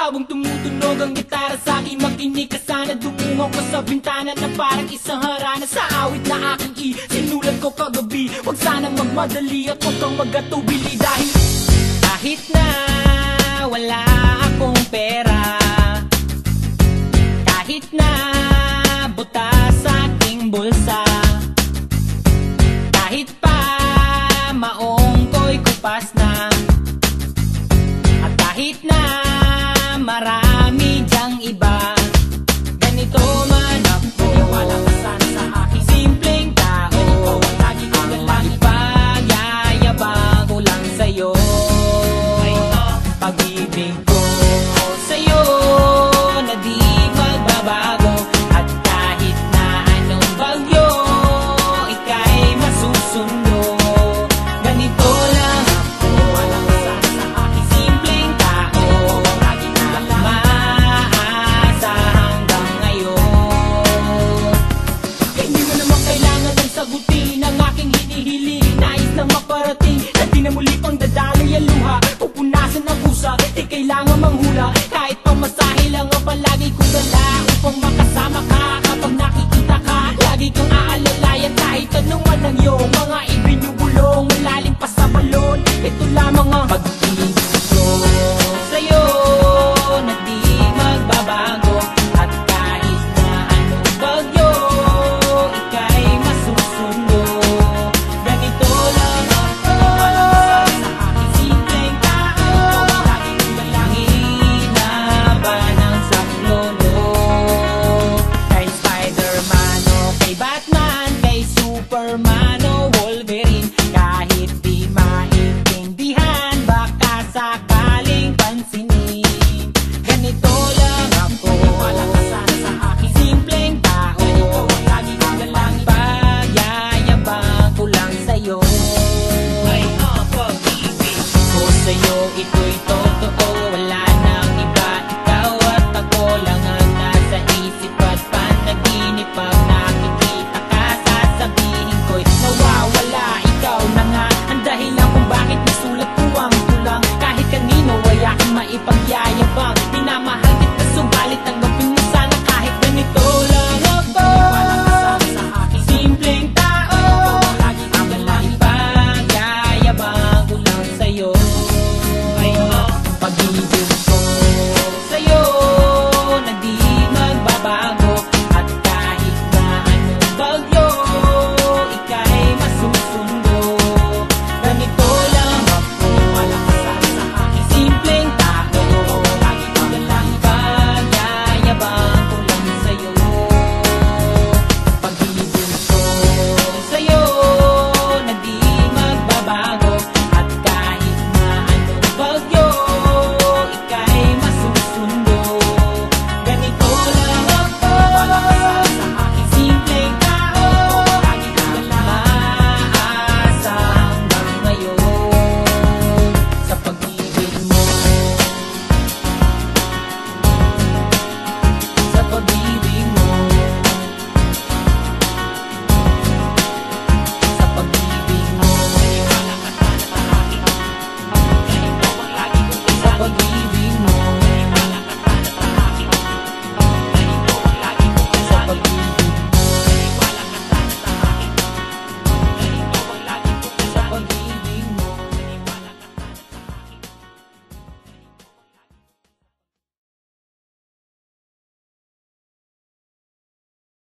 Habang tumutunog ang gitara sa akin Makinig ka sana. Dumungaw ko sa bintana Na parang isang harana. Sa awit na aking i Sinulat ko kagabi. Huwag sanang magmadali At huwag kang magatubili Dahil kahit na wala akong pera Kahit na butas sa aking bulsa Kahit pa maong ko'y kupas na At kahit na amarrar. ito'y totoo Wala nang iba, ikaw at lang ang nasa isip at Pag nakikita ka, sasabihin ko'y nawawala Ikaw nga. Ang dahilan kung bakit nasulat ko ang Kahit kanino ay aking